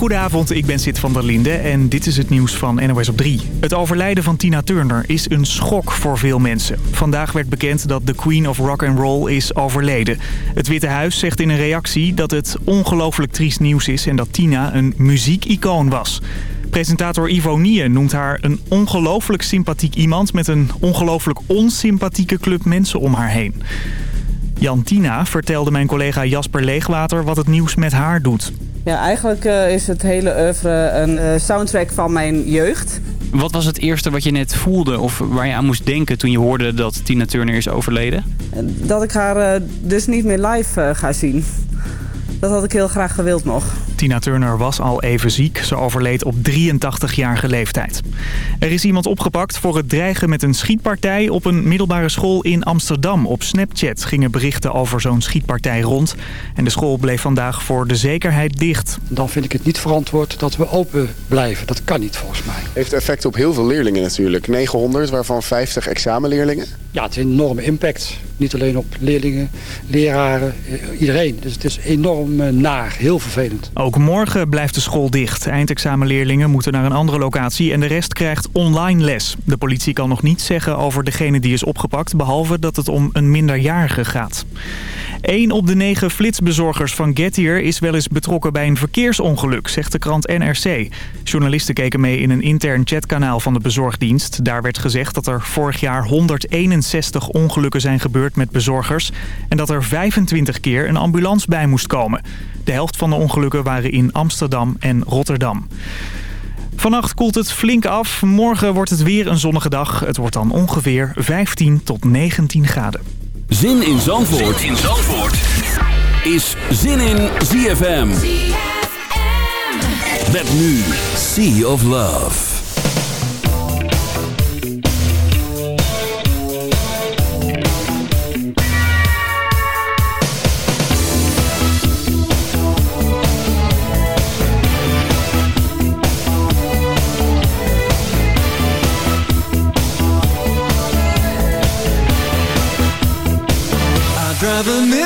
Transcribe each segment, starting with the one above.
Goedenavond, ik ben Sid van der Linde en dit is het nieuws van NOS op 3. Het overlijden van Tina Turner is een schok voor veel mensen. Vandaag werd bekend dat de Queen of Rock and Roll is overleden. Het Witte Huis zegt in een reactie dat het ongelooflijk triest nieuws is... en dat Tina een muziekicoon was. Presentator Ivo Nie noemt haar een ongelooflijk sympathiek iemand... met een ongelooflijk onsympathieke club mensen om haar heen. Jan Tina vertelde mijn collega Jasper Leegwater wat het nieuws met haar doet. Ja, eigenlijk uh, is het hele oeuvre een uh, soundtrack van mijn jeugd. Wat was het eerste wat je net voelde of waar je aan moest denken toen je hoorde dat Tina Turner is overleden? Dat ik haar uh, dus niet meer live ga zien. Dat had ik heel graag gewild nog. Tina Turner was al even ziek. Ze overleed op 83-jarige leeftijd. Er is iemand opgepakt voor het dreigen met een schietpartij op een middelbare school in Amsterdam. Op Snapchat gingen berichten over zo'n schietpartij rond. En de school bleef vandaag voor de zekerheid dicht. Dan vind ik het niet verantwoord dat we open blijven. Dat kan niet volgens mij. Heeft effect op heel veel leerlingen natuurlijk. 900, waarvan 50 examenleerlingen. Ja, het heeft een enorme impact. Niet alleen op leerlingen, leraren, iedereen. Dus het is enorm eh, naar, heel vervelend. Ook morgen blijft de school dicht. Eindexamenleerlingen moeten naar een andere locatie en de rest krijgt online les. De politie kan nog niets zeggen over degene die is opgepakt... behalve dat het om een minderjarige gaat. Eén op de negen flitsbezorgers van Gettier is wel eens betrokken bij een verkeersongeluk, zegt de krant NRC. Journalisten keken mee in een intern chatkanaal van de bezorgdienst. Daar werd gezegd dat er vorig jaar 161 ongelukken zijn gebeurd met bezorgers... en dat er 25 keer een ambulance bij moest komen. De helft van de ongelukken waren in Amsterdam en Rotterdam. Vannacht koelt het flink af. Morgen wordt het weer een zonnige dag. Het wordt dan ongeveer 15 tot 19 graden. Zin in Zandvoort, zin in Zandvoort. is Zin in ZFM. ZFM. Met nu Sea of Love. Drive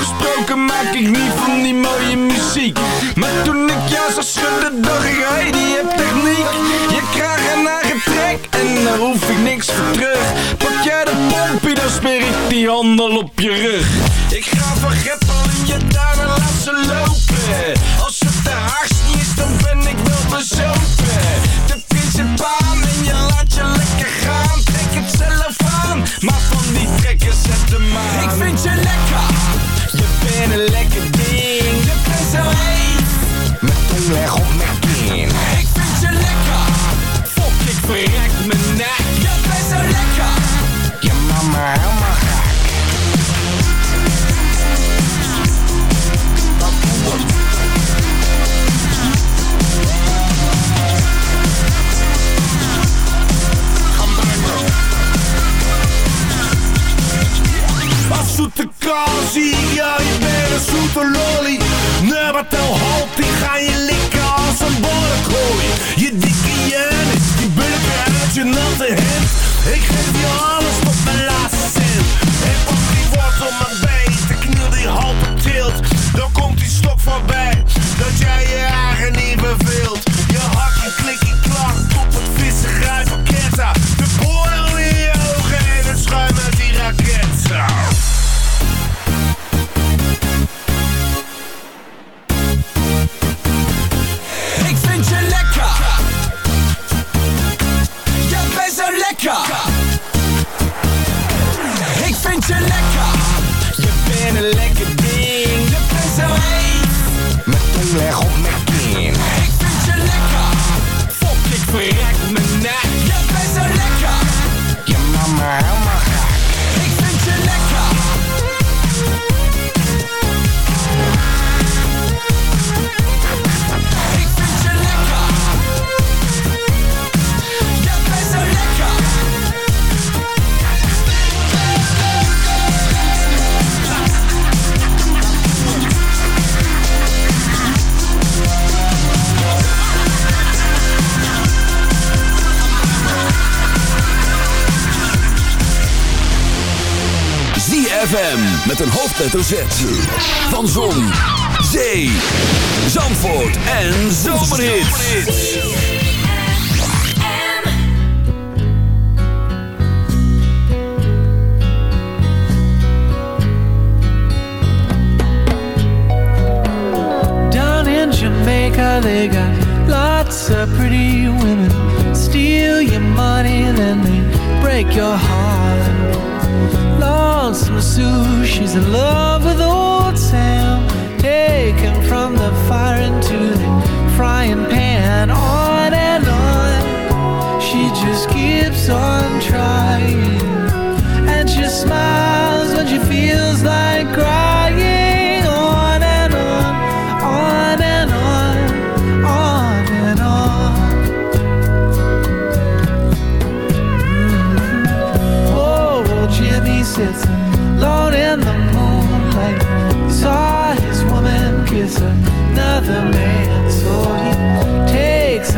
gesproken maak ik niet van die mooie muziek. Maar toen ik jou zag schudden dacht ik hey die heb techniek. Je krijgt een eigen trek en daar hoef ik niks voor terug. Pak jij de pompie dan smeer ik die handel op je rug. Ik ga van in je tuin en laat ze lopen. Als het de haars niet is dan ben ik wel bezopen. De principaan en je laat je lekker gaan. Trek het zelf aan, maar van die trekken zet de maan Ik vind je lekker bent een lekker ding, je bent zo heet Met tong leg op mijn kin. Ik vind je lekker. Fok, ik verrek mijn nek. Je bent zo lekker. Je mama helemaal gek. Als zoete kans, zie je een lolly Nummer tel halt, die ga je likken als een borrekooi Je dikke jenis, die bulken uit je natte hemd Ik geef je alles tot mijn laatste cent. En pak die wortel mijn been, de kniel die halve tilt. Dan komt die stok voorbij, Ik vind je lekker. Fok, ik met een hoofdletter Z. Van Zon, Zee, Zandvoort en Zomerhits. Down in Jamaica, they got lots of pretty women. Steal your money, then they break your heart. Lonesome Sue, she's in love with old Sam. Taken from the fire into the frying pan. On and on, she just keeps on trying. And she smiles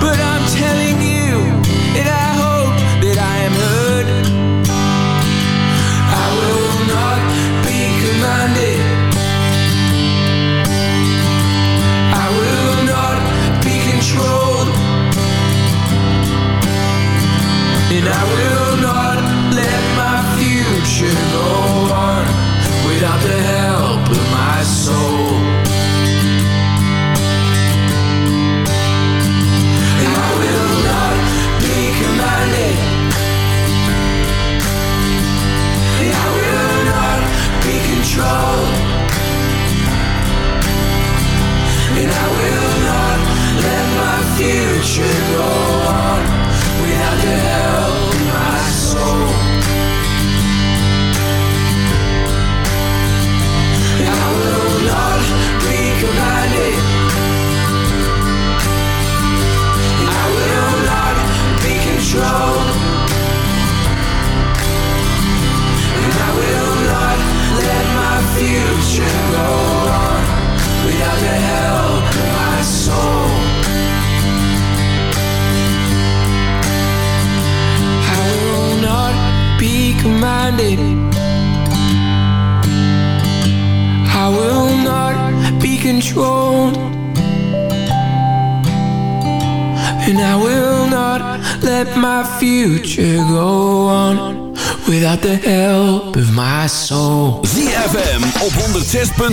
but I'm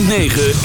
9.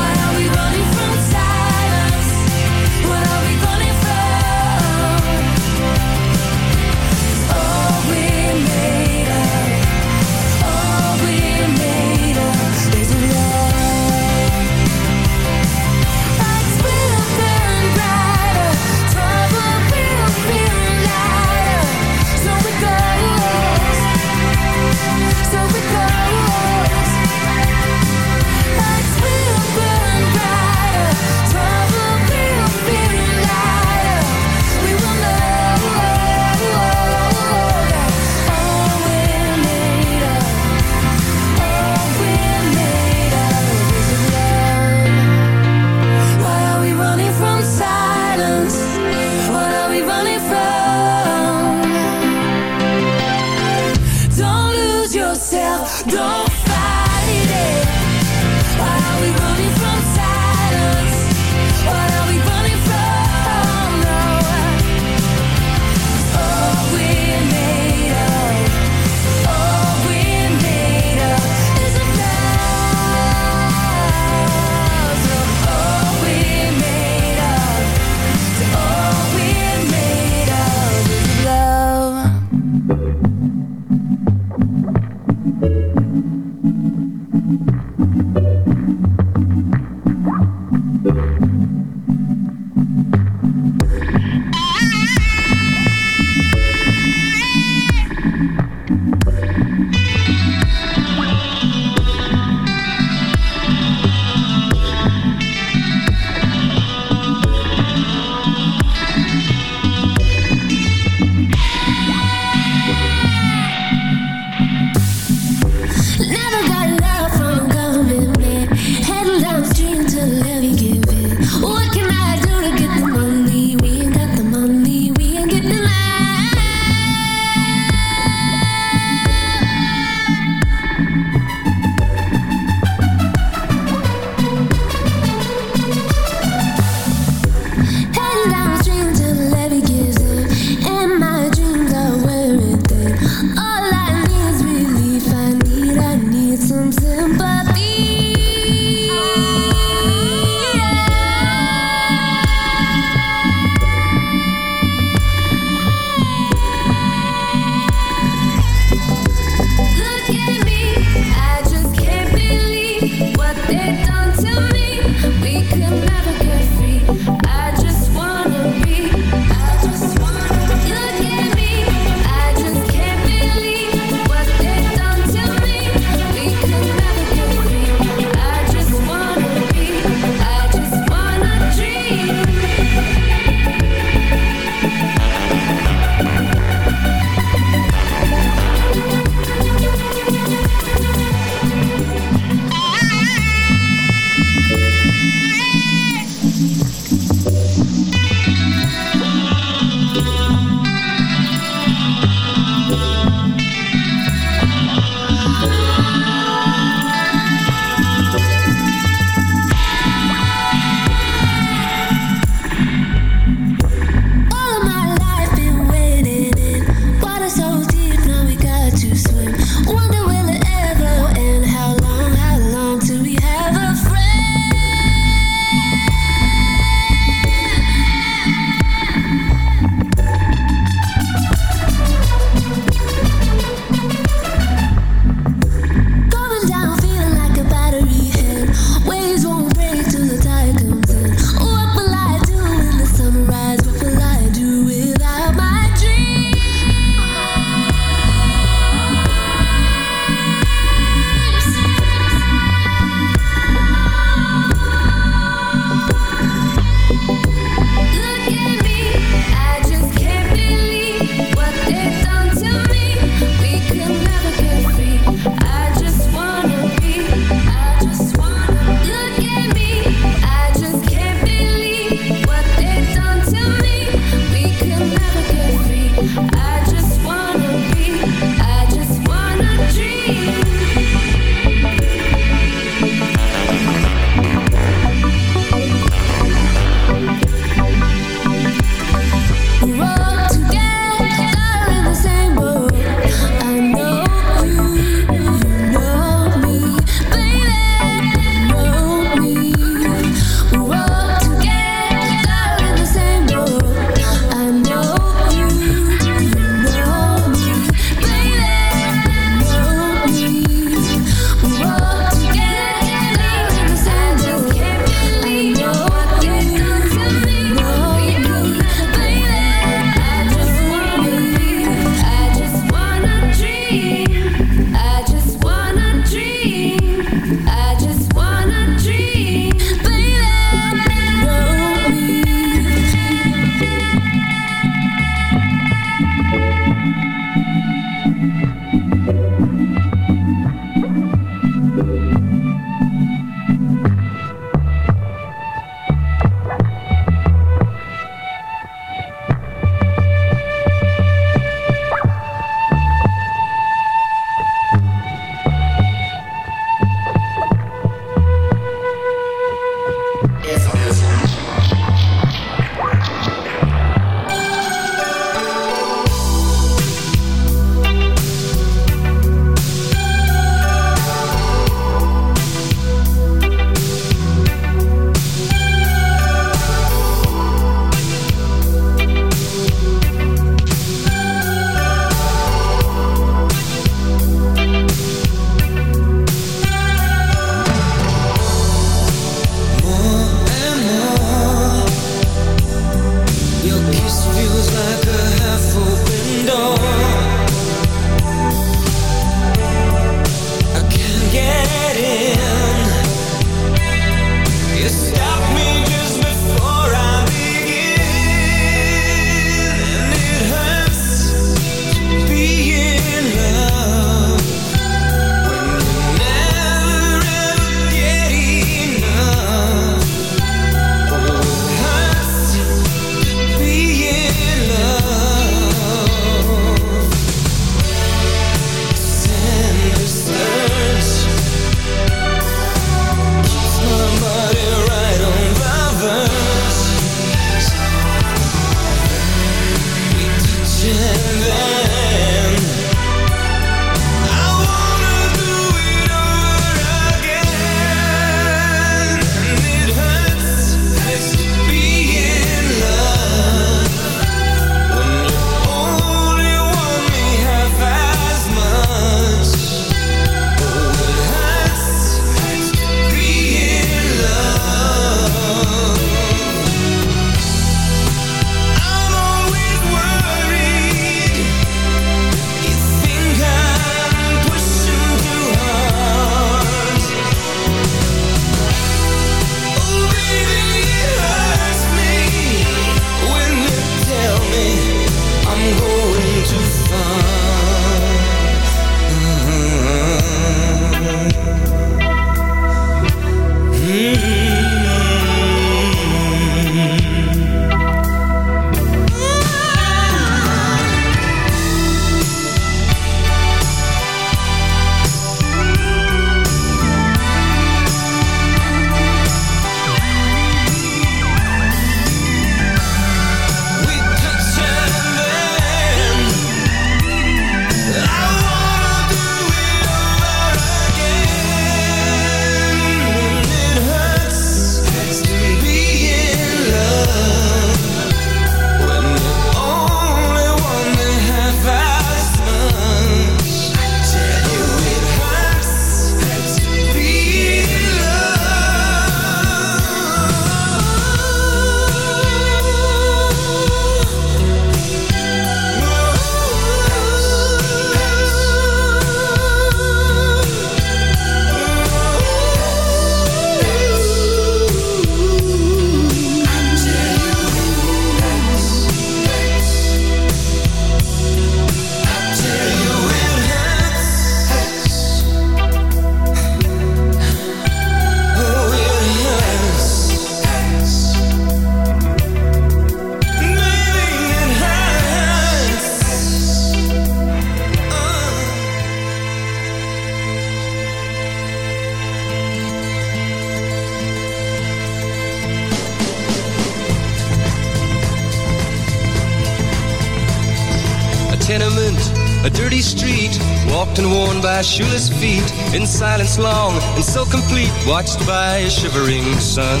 Watched by a shivering sun.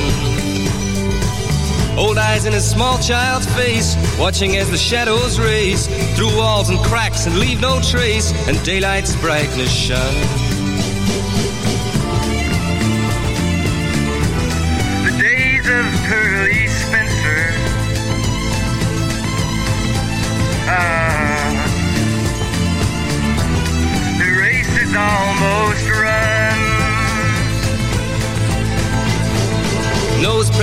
Old eyes in a small child's face, watching as the shadows race through walls and cracks and leave no trace, and daylight's brightness shine. The days of Pearly Spencer. Ah, the race is almost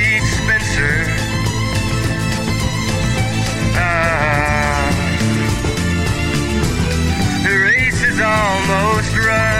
Pearly Spencer. Ah, the race is almost run.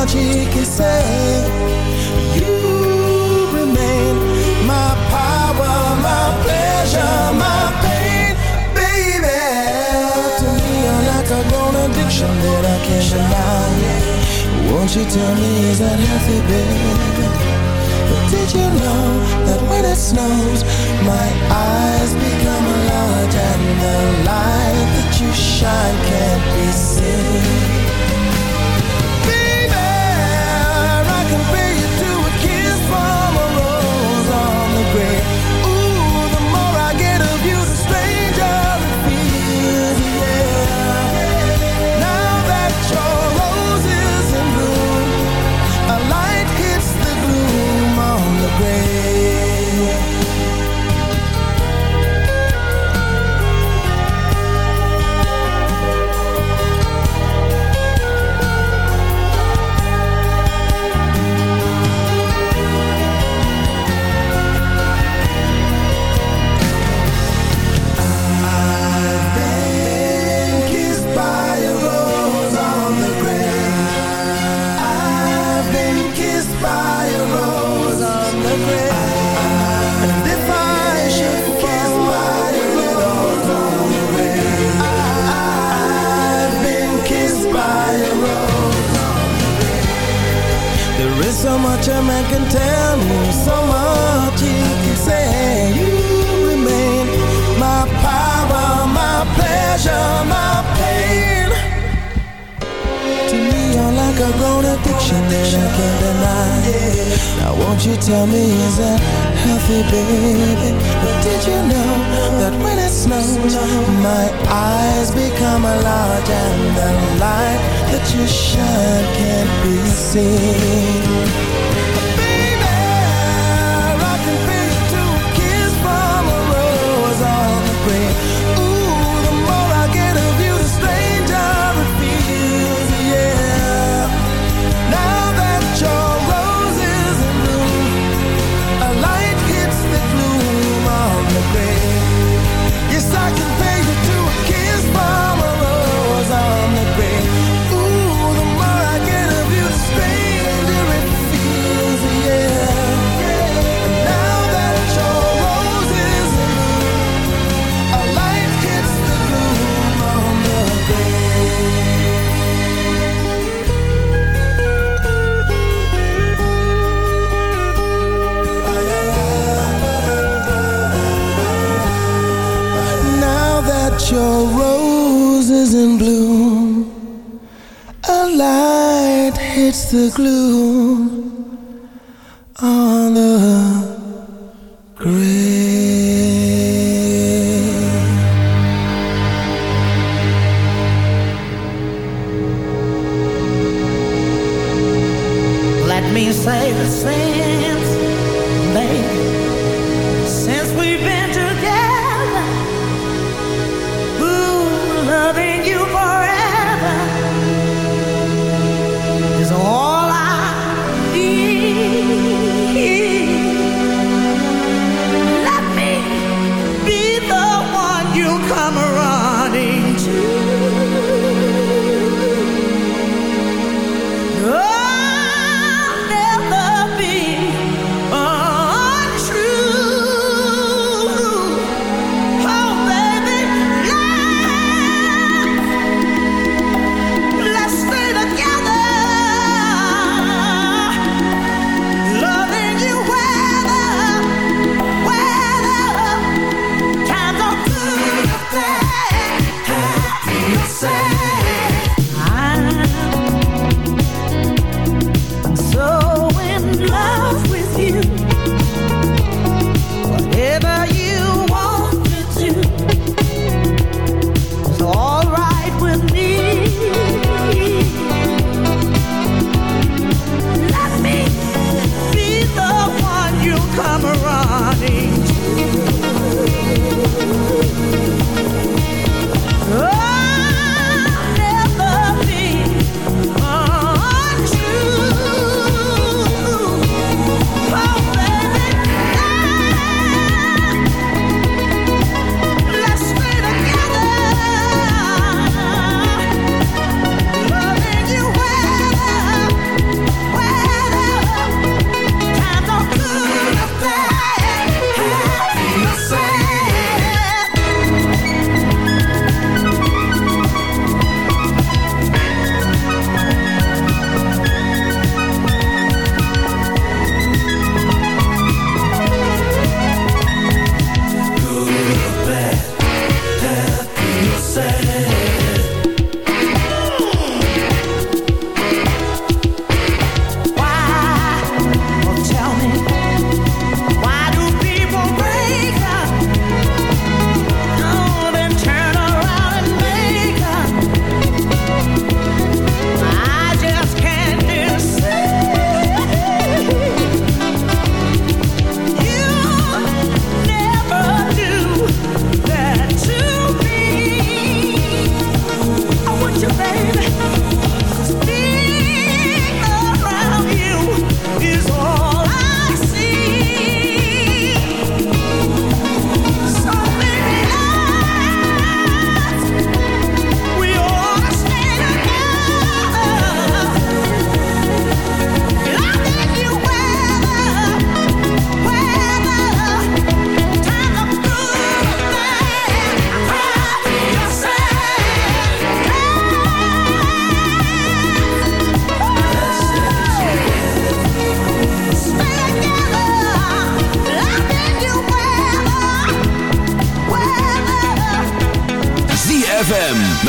You remain my power, my pleasure, my pain, baby. To me, like a grown addiction that I can't deny. Won't you tell me is that healthy, baby? Did you know that when it snows, my eyes become large and the light that you shine can't be seen?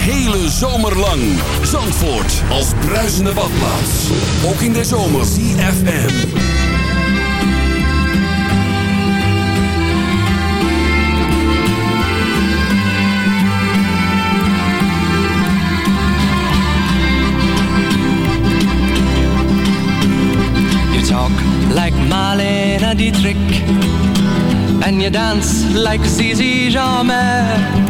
hele zomer lang. Zandvoort als bruisende badplaats. Ook in de zomer. CFM. You talk like Marlene Dietrich And you dance like Zizi Jeanmaire